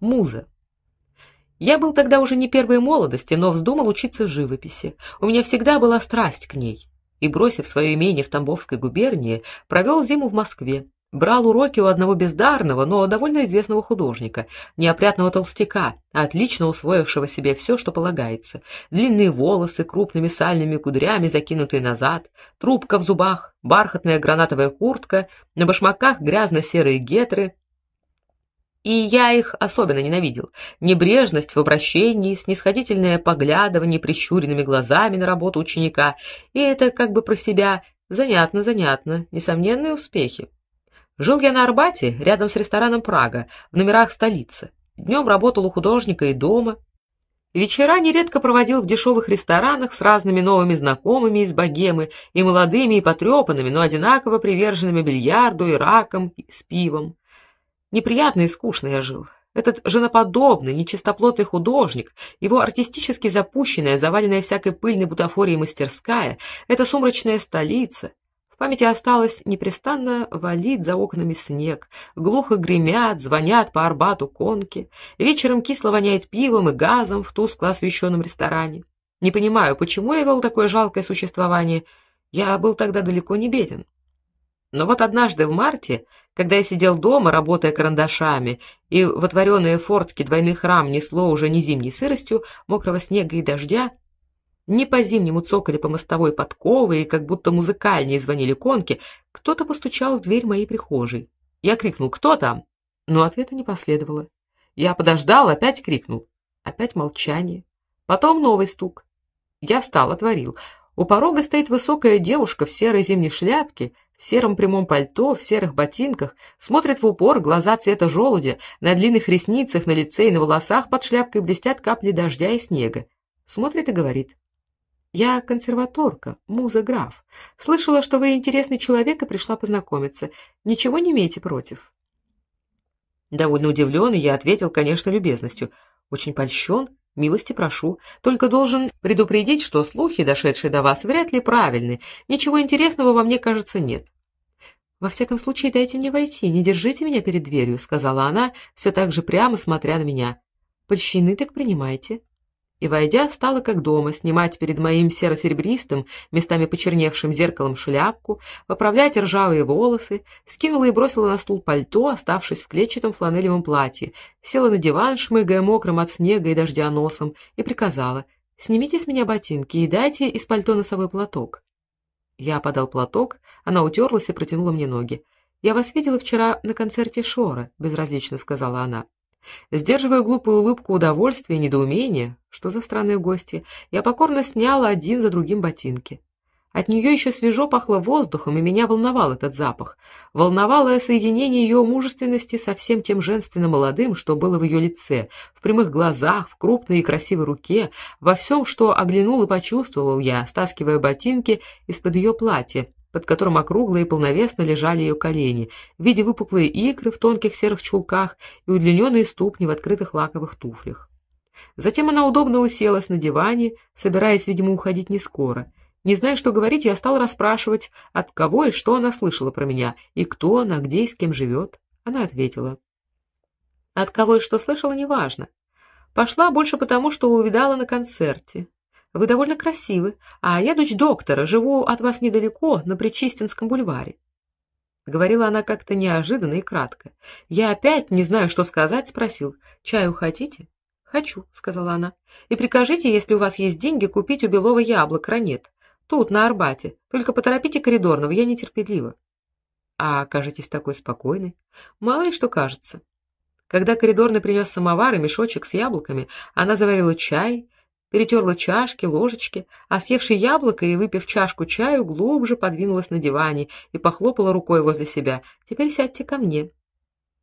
Муза. Я был тогда уже не первой молодости, но вздумал учиться живописи. У меня всегда была страсть к ней. И бросив свое имение в Тамбовской губернии, провел зиму в Москве. Брал уроки у одного бездарного, но довольно известного художника, неопрятного толстяка, отлично усвоившего себе все, что полагается. Длинные волосы крупными сальными кудрями закинутые назад, трубка в зубах, бархатная гранатовая куртка, на башмаках грязно-серые гетры. И я их особенно ненавидел. Небрежность в обращении, снисходительное поглядывание прищуренными глазами на работу ученика, и это как бы про себя занятно, занятно, несомненные успехи. Жил я на Арбате, рядом с рестораном Прага, в номерах столицы. Днем работал у художника и дома. Вечера нередко проводил в дешевых ресторанах с разными новыми знакомыми из богемы, и молодыми, и потрепанными, но одинаково приверженными бильярду и ракам, и с пивом. Неприятно и скучно я жил. Этот женоподобный, нечистоплотный художник, его артистически запущенная, заваленная всякой пыльной бутафорией мастерская, эта сумрачная столица, в памяти осталось непрестанно валит за окнами снег, глухо гремят, звонят по Арбату конки, вечером кисло воняет пивом и газом в тускло освещенном ресторане. Не понимаю, почему я вел такое жалкое существование. Я был тогда далеко не беден. Но вот однажды в марте, когда я сидел дома, работая карандашами, и в отворенные фортки двойных рам несло уже не зимней сыростью, мокрого снега и дождя, не по-зимнему цокали по мостовой подковы и как будто музыкальнее звонили конки, кто-то постучал в дверь моей прихожей. Я крикнул: "Кто там?" Но ответа не последовало. Я подождал, опять крикнул. Опять молчание. Потом новый стук. Я встал, отворил. У порога стоит высокая девушка в серой зимней шляпке, в сером прямом пальто, в серых ботинках, смотрит в упор, глаза цвета желудя, на длинных ресницах, на лице и на волосах под шляпкой блестят капли дождя и снега. Смотрит и говорит: я консерваторка, муза граф. Слышала, что вы интересный человек и пришла познакомиться. Ничего не имеете против? Довольно удивленный, я ответил, конечно, любезностью. Очень польщен, милости прошу. Только должен предупредить, что слухи, дошедшие до вас, вряд ли правильны. Ничего интересного во мне, кажется, нет. Во всяком случае, дайте мне войти, не держите меня перед дверью, сказала она, все так же прямо смотря на меня. Польщены так принимайте и, войдя, стала как дома снимать перед моим серо-серебристым, местами почерневшим зеркалом шляпку, поправлять ржавые волосы, скинула и бросила на стул пальто, оставшись в клетчатом фланелевом платье, села на диван, шмыгая мокрым от снега и дождя носом, и приказала: "Снимите с меня ботинки и дайте из пальто носовой платок". Я подал платок, она утерлась и протянула мне ноги. "Я вас видела вчера на концерте Шора", безразлично сказала она. Сдерживая глупую улыбку удовольствия и недоумения, что за странные гости, я покорно сняла один за другим ботинки. От нее еще свежо пахло воздухом, и меня волновал этот запах. Волновало соединение ее мужественности со всем тем женственно молодым, что было в ее лице, в прямых глазах, в крупной и красивой руке, во всем, что оглянул и почувствовал я, стаскивая ботинки из-под ее платья, под которым округло и полновесно лежали ее колени, в виде выпуклые икры в тонких серых чулках и удлиненные ступни в открытых лаковых туфлях. Затем она удобно уселась на диване, собираясь, видимо, уходить не скоро. Не зная, что говорить, я стал расспрашивать, от кого и что она слышала про меня, и кто она, где и с кем живет. Она ответила: От кого и что слышала, неважно. Пошла больше потому, что увидала на концерте. Вы довольно красивы, а я дочь доктора, живу от вас недалеко, на Причистинском бульваре. Говорила она как-то неожиданно и кратко. Я опять, не знаю, что сказать, спросил: "Чаю хотите?" "Хочу", сказала она. "И прикажите, если у вас есть деньги, купить у Белого яблок ранет. Тут на Арбате. Только поторопите коридорного, я нетерпелива". "А кажетесь такой спокойной?" "Мало ли что кажется". Когда коридорный принес самовар и мешочек с яблоками, она заварила чай, перетерла чашки, ложечки, а съевши яблоко и выпив чашку чаю, глубже подвинулась на диване и похлопала рукой возле себя. Теперь сядьте ко мне.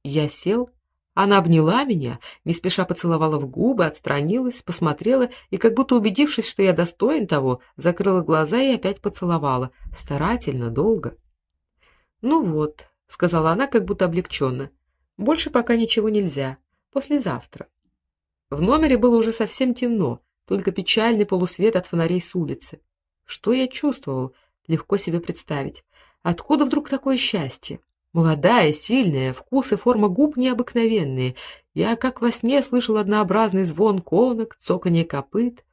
Я сел. Она обняла меня, не спеша поцеловала в губы, отстранилась, посмотрела и, как будто убедившись, что я достоин того, закрыла глаза и опять поцеловала, старательно, долго. Ну вот, сказала она, как будто облегченно. Больше пока ничего нельзя. Послезавтра. В номере было уже совсем темно только печальный полусвет от фонарей с улицы. Что я чувствовал, легко себе представить. Откуда вдруг такое счастье? Молодая, сильная, вкус и форма губ необыкновенные. Я как во сне слышал однообразный звон конок, цоканье копыт.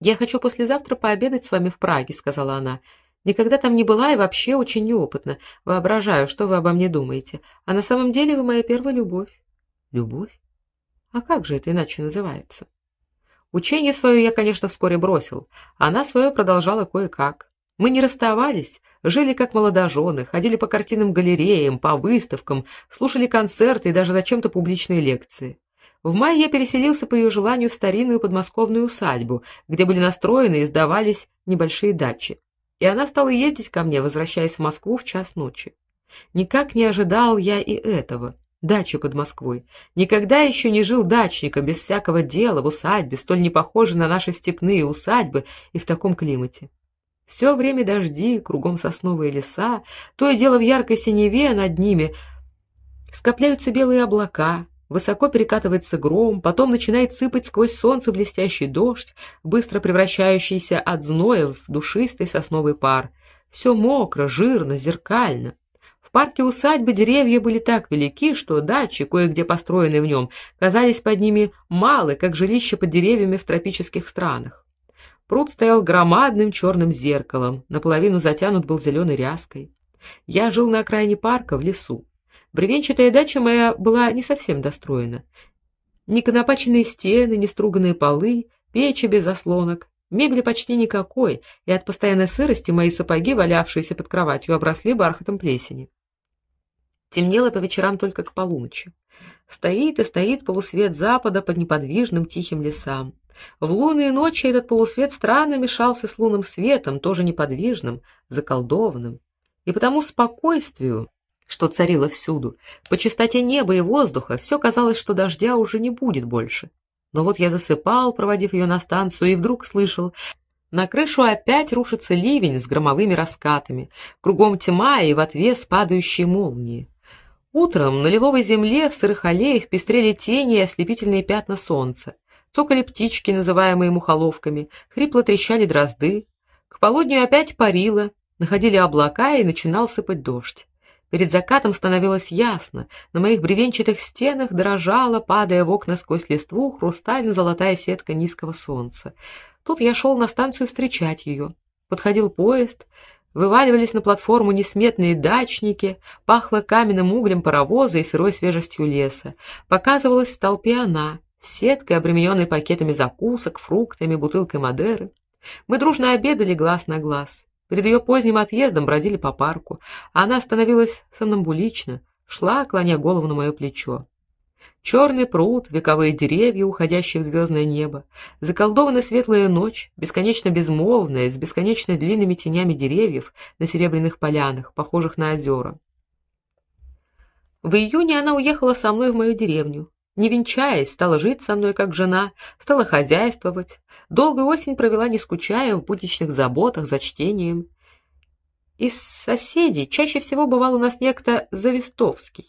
Я хочу послезавтра пообедать с вами в Праге, сказала она. Никогда там не была и вообще очень неопытна. Воображаю, что вы обо мне думаете. А на самом деле вы моя первая любовь. Любовь? А как же это иначе называется? Учение свое я, конечно, вскоре бросил, а она свое продолжала кое-как. Мы не расставались, жили как молодожены, ходили по картинным галереям, по выставкам, слушали концерты и даже зачем-то публичные лекции. В мае я переселился по ее желанию в старинную подмосковную усадьбу, где были настроены и сдавались небольшие дачи. И она стала ездить ко мне, возвращаясь в Москву в час ночи. Никак не ожидал я и этого. Дача под Москвой. Никогда еще не жил дачником без всякого дела в усадьбе, столь не похожей на наши степные усадьбы и в таком климате. Все время дожди, кругом сосновые леса, то и дело в яркой синеве над ними скопляются белые облака, высоко перекатывается гром, потом начинает сыпать сквозь солнце блестящий дождь, быстро превращающийся от зноя в душистый сосновый пар. Все мокро, жирно, зеркально. В парке усадьбы деревья были так велики, что дачи, кое-где построенные в нем, казались под ними малы, как жилища под деревьями в тропических странах. Пруд стоял громадным черным зеркалом, наполовину затянут был зеленой ряской. Я жил на окраине парка в лесу. Бревенчатая дача моя была не совсем достроена. Ни конопаченные стены, ни струганные полы, печи без заслонок, мебели почти никакой, и от постоянной сырости мои сапоги, валявшиеся под кроватью, обросли бархатом плесени. Темнело по вечерам только к полуночи. Стоит и стоит полусвет запада под неподвижным тихим лесам. В лунные ночи этот полусвет странно мешался с лунным светом, тоже неподвижным, заколдованным. И потому спокойствию, что царило всюду, по чистоте неба и воздуха, все казалось, что дождя уже не будет больше. Но вот я засыпал, проводив ее на станцию, и вдруг слышал: на крышу опять рушится ливень с громовыми раскатами, кругом тьма и в отвес падающие молнии. Утром на лиловой земле в сырых аллеях пестрели тени и ослепительные пятна солнца цокали птички, называемые мухоловками, хрипло трещали дрозды. К полудню опять парило, находили облака и начинал сыпать дождь. Перед закатом становилось ясно. На моих бревенчатых стенах дрожала, падая в окна сквозь листву, хрустально-золотая сетка низкого солнца. Тут я шел на станцию встречать ее. Подходил поезд, вываливались на платформу несметные дачники, пахло каменным углем паровоза и сырой свежестью леса. Показывалась в толпе она, сеткой, обремененной пакетами закусок, фруктами, бутылкой Мадеры. Мы дружно обедали глаз на глаз. Перед ее поздним отъездом бродили по парку, а она становилась сомнамбулична, шла, клоня голову на мое плечо. Черный пруд, вековые деревья, уходящие в звездное небо, заколдованная светлая ночь, бесконечно безмолвная, с бесконечно длинными тенями деревьев на серебряных полянах, похожих на озера. В июне она уехала со мной в мою деревню, не венчаясь, стала жить со мной как жена, стала хозяйствовать. Долгую осень провела не скучая в будничных заботах за чтением. Из соседей чаще всего бывал у нас некто Завистовский,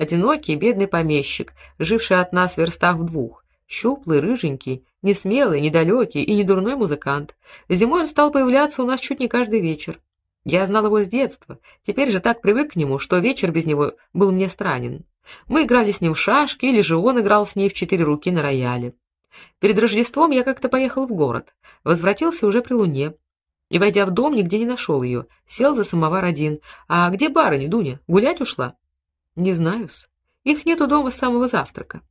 одинокий бедный помещик, живший от нас в верстах в двух, щуплый, рыженький, не смелый, недалекий и не дурной музыкант. Зимой он стал появляться у нас чуть не каждый вечер. Я знал его с детства, теперь же так привык к нему, что вечер без него был мне странен. Мы играли с ним в шашки, или же он играл с ней в четыре руки на рояле. Перед Рождеством я как-то поехал в город, возвратился уже при луне. И войдя в дом, нигде не нашел ее. Сел за самовар один. А где барыня, Дуня? Гулять ушла? Не знаю-с. Их нету дома с самого завтрака.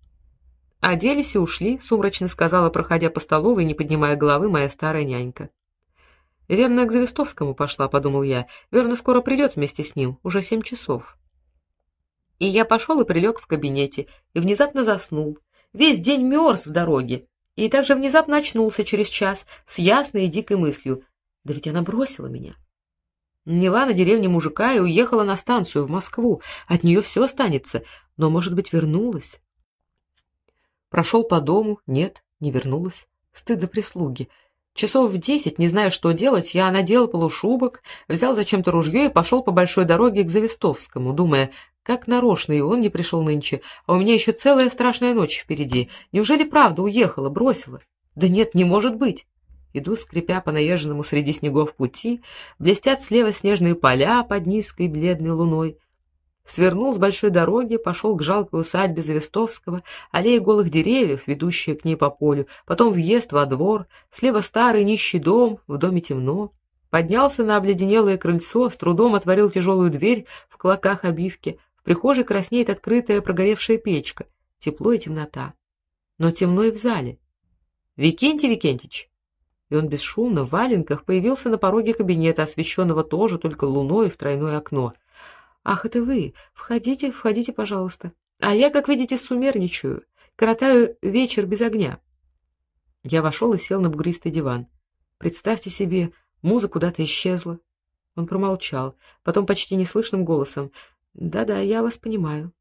Оделись и ушли, сумрачно сказала, проходя по столовой, не поднимая головы, моя старая нянька. Верно, к Завистовскому пошла, подумал я. Верно, скоро придет вместе с ним, уже семь часов. И я пошел и прилег в кабинете, и внезапно заснул. Весь день мерз в дороге, и также внезапно очнулся через час с ясной и дикой мыслью: да ведь она бросила меня. Наняла на деревне мужика и уехала на станцию в Москву. От нее все останется, но, может быть, вернулась. Прошел по дому, нет, не вернулась. Стыдно прислуги. Часов в десять, не зная, что делать, я надел полушубок, взял зачем-то ружье и пошел по большой дороге к Завистовскому, думая, как нарочно и он не пришел нынче, а у меня еще целая страшная ночь впереди. Неужели правда уехала, бросила? Да нет, не может быть. Иду, скрипя по наезженному среди снегов пути, блестят слева снежные поля под низкой бледной луной, свернул с большой дороги, пошел к жалкой усадьбе Завестовского, аллея голых деревьев, ведущая к ней по полю, потом въезд во двор, слева старый нищий дом, в доме темно. Поднялся на обледенелое крыльцо, с трудом отворил тяжелую дверь в клоках обивки. В прихожей краснеет открытая прогоревшая печка. Тепло и темнота. Но темно и в зале. Викентий Викентич. И он бесшумно в валенках появился на пороге кабинета, освещенного тоже только луной в тройное окно. Ах, это вы. Входите, входите, пожалуйста. А я, как видите, сумерничаю, коротаю вечер без огня. Я вошел и сел на бугристый диван. Представьте себе, муза куда-то исчезла. Он промолчал, потом почти неслышным голосом: "Да-да, я вас понимаю".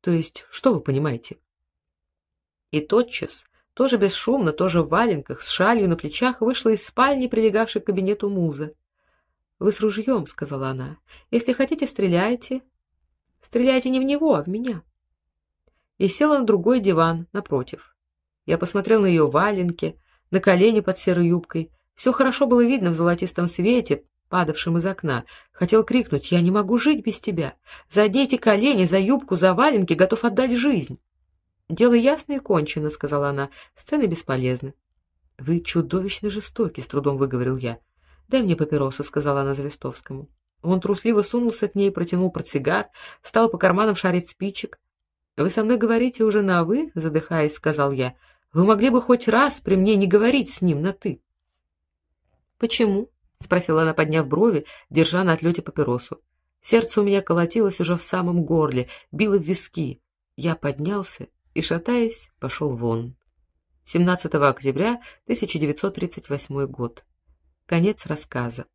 То есть, что вы понимаете? И тотчас, тоже бесшумно, тоже в валенках, с шалью на плечах, вышла из спальни, прилегавшей к кабинету муза. Вы с ружьем, сказала она. Если хотите, стреляйте. Стреляйте не в него, а в меня. И села на другой диван напротив. Я посмотрел на ее валенки, на колени под серой юбкой. Все хорошо было видно в золотистом свете, падавшем из окна. Хотел крикнуть: "Я не могу жить без тебя. За эти колени, за юбку, за валенки готов отдать жизнь". "Дело ясно и кончено", сказала она. "Сцены бесполезны". "Вы чудовищно жестоки", с трудом выговорил я. "Дай мне папиросу", сказала она Завистовскому. Он трусливо сунулся к ней, протянул портсигар, стал по карманам шарить спичек. "Вы со мной говорите уже на вы?" задыхаясь, сказал я. "Вы могли бы хоть раз при мне не говорить с ним на ты". "Почему?" спросила она, подняв брови, держа на отлете папиросу. Сердце у меня колотилось уже в самом горле, било в виски. Я поднялся и шатаясь, пошел вон. 17 октября 1938 год. Конец рассказа.